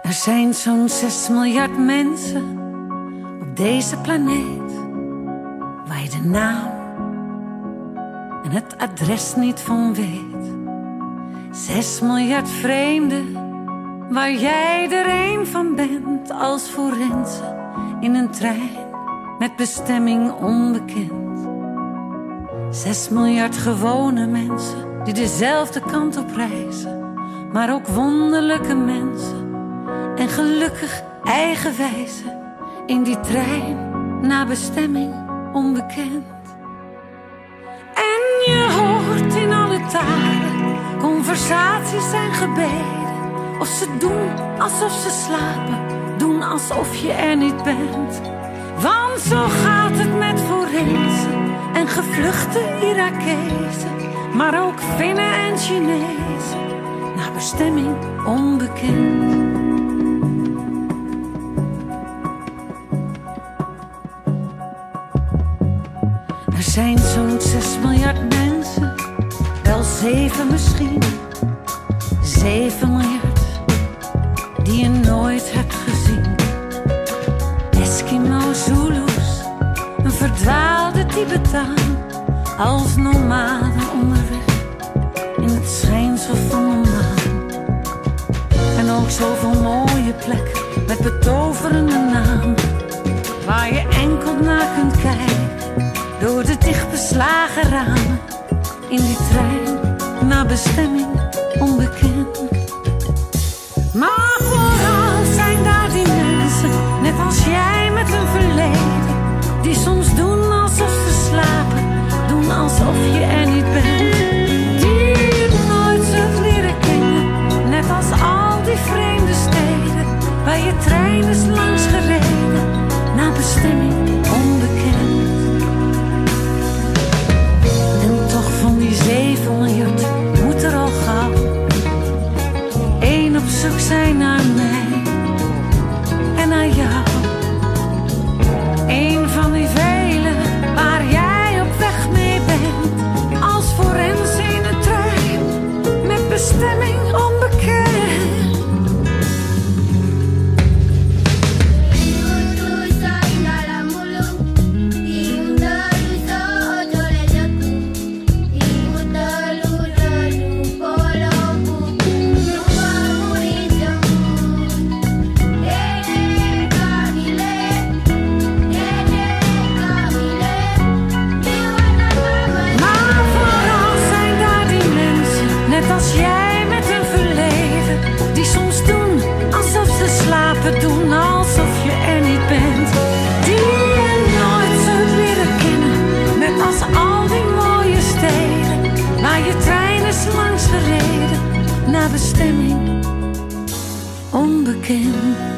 Er zijn zo'n 6 miljard mensen op deze planeet waar je de naam en het adres niet van weet. 6 miljard vreemden waar jij er een van bent als forense in een trein met bestemming onbekend. 6 miljard gewone mensen die dezelfde kant op reizen, maar ook wonderlijke mensen en gelukkig eigenwijze in die trein naar bestemming onbekend. En je hoort in alle talen conversaties en gebeden. Of ze doen alsof ze slapen, doen alsof je er niet bent. Want zo gaat het met forensen en gevluchte Irakezen, maar ook Finnen en Chinezen naar bestemming onbekend. Zijn zo'n 6 miljard mensen, wel zeven misschien. 7 miljard die je nooit hebt gezien. Eskimo Zulus, een verdwaalde Tibetaan, als nomaden onderweg in het schijnsel van de maan. En ook zoveel mooie plekken met betoverende namen, waar je enkel naar kunt kijken door de dicht beslagen ramen in die trein naar bestemming onbekend. Maar vooral zijn daar die mensen, net als jij met een verleden, die soms doen alsof ze slapen, doen alsof je er niet bent. Die je nooit zult leren kennen, net als al die vreemde steden, waar je trein is doen alsof je er niet bent. Die je nooit zult leren kennen, net als al die mooie steden, waar je trein is langs gereden, naar bestemming onbekend.